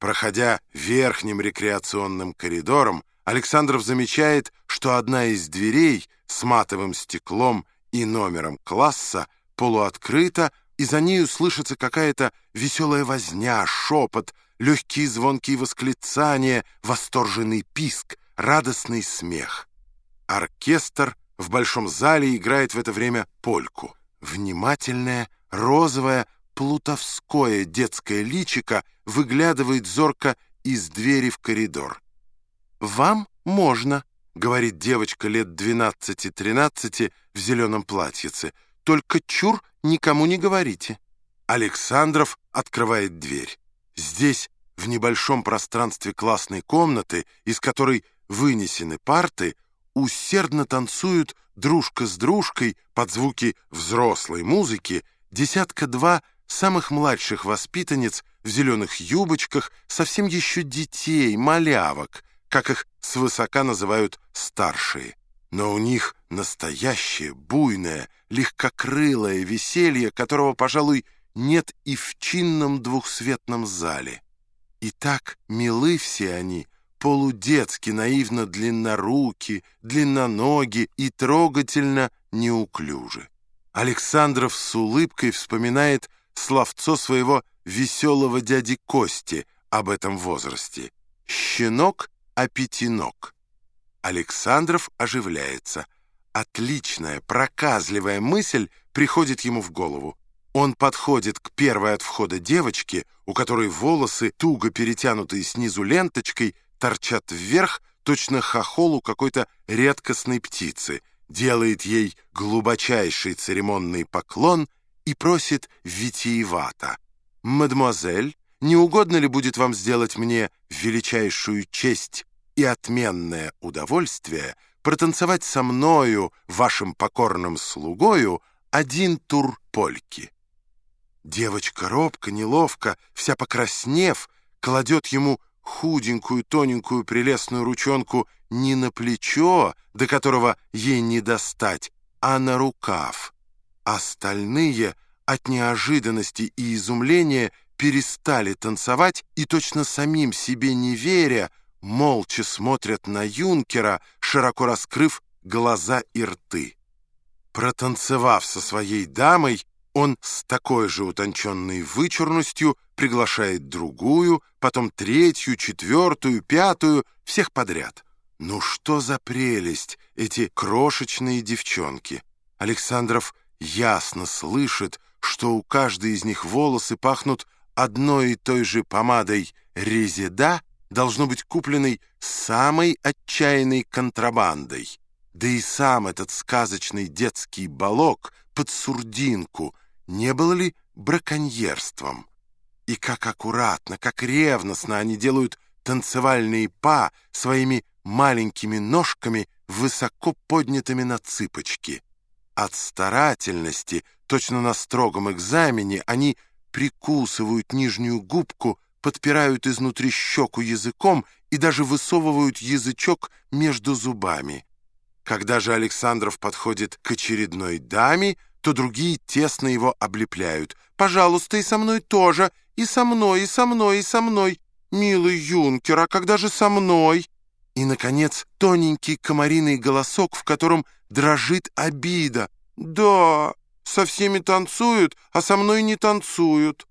Проходя верхним рекреационным коридором, Александров замечает, что одна из дверей с матовым стеклом и номером класса полуоткрыта, и за нею слышится какая-то веселая возня, шепот, легкие звонкие восклицания, восторженный писк, радостный смех. Оркестр в большом зале играет в это время польку. Внимательное, розовое, плутовское детское личико выглядывает зорко из двери в коридор. «Вам можно», — говорит девочка лет 12-13 в зеленом платьице, «только чур никому не говорите». Александров открывает дверь. Здесь, в небольшом пространстве классной комнаты, из которой вынесены парты, усердно танцуют дружка с дружкой под звуки взрослой музыки десятка-два самых младших воспитанниц в зеленых юбочках, совсем еще детей, малявок, как их свысока называют старшие. Но у них настоящее, буйное, легкокрылое веселье, которого, пожалуй, нет и в чинном двухсветном зале. И так милы все они, полудетски, наивно длинноруки, длинноноги и трогательно неуклюжи. Александров с улыбкой вспоминает словцо своего веселого дяди Кости об этом возрасте. «Щенок, а пятинок». Александров оживляется. Отличная, проказливая мысль приходит ему в голову. Он подходит к первой от входа девочке, у которой волосы, туго перетянутые снизу ленточкой, торчат вверх, точно хохолу какой-то редкостной птицы, делает ей глубочайший церемонный поклон и просит витиевато. «Мадемуазель, не угодно ли будет вам сделать мне величайшую честь и отменное удовольствие протанцевать со мною, вашим покорным слугою, один тур польки?» Девочка робко, неловко, вся покраснев, кладет ему худенькую, тоненькую, прелестную ручонку не на плечо, до которого ей не достать, а на рукав. Остальные от неожиданности и изумления перестали танцевать и, точно самим себе не веря, молча смотрят на юнкера, широко раскрыв глаза и рты. Протанцевав со своей дамой, он с такой же утонченной вычурностью приглашает другую, потом третью, четвертую, пятую, всех подряд. Ну что за прелесть эти крошечные девчонки! Александров ясно слышит, что у каждой из них волосы пахнут одной и той же помадой «Резеда», должно быть купленной самой отчаянной контрабандой. Да и сам этот сказочный детский балок под сурдинку не было ли браконьерством? И как аккуратно, как ревностно они делают танцевальные па своими маленькими ножками, высоко поднятыми на цыпочки. От старательности, точно на строгом экзамене, они прикусывают нижнюю губку, подпирают изнутри щеку языком и даже высовывают язычок между зубами. Когда же Александров подходит к очередной даме, то другие тесно его облепляют. «Пожалуйста, и со мной тоже, и со мной, и со мной, и со мной. Милый юнкер, а когда же со мной?» И, наконец, тоненький комариный голосок, в котором дрожит обида. «Да, со всеми танцуют, а со мной не танцуют».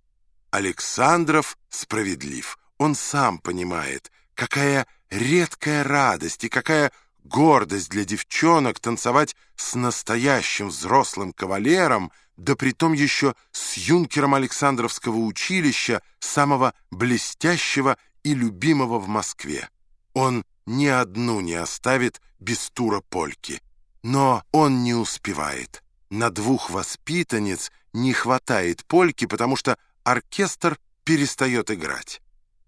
Александров справедлив. Он сам понимает, какая редкая радость и какая гордость для девчонок танцевать с настоящим взрослым кавалером, да притом еще с юнкером Александровского училища, самого блестящего и любимого в Москве. Он ни одну не оставит без тура польки. Но он не успевает. На двух воспитанниц не хватает польки, потому что оркестр перестает играть.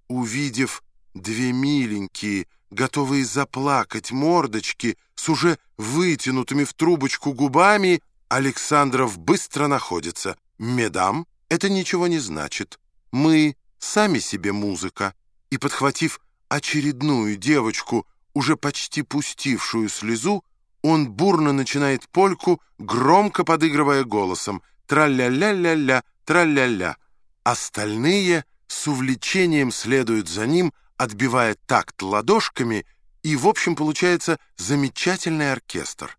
Увидев две миленькие, готовые заплакать мордочки с уже вытянутыми в трубочку губами, Александров быстро находится. «Медам, это ничего не значит. Мы сами себе музыка». И, подхватив очередную девочку, уже почти пустившую слезу, он бурно начинает польку, громко подыгрывая голосом «Тра-ля-ля-ля-ля, тра-ля-ля». Остальные с увлечением следуют за ним, отбивая такт ладошками, и, в общем, получается замечательный оркестр.